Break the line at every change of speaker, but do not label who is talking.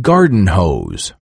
garden hose.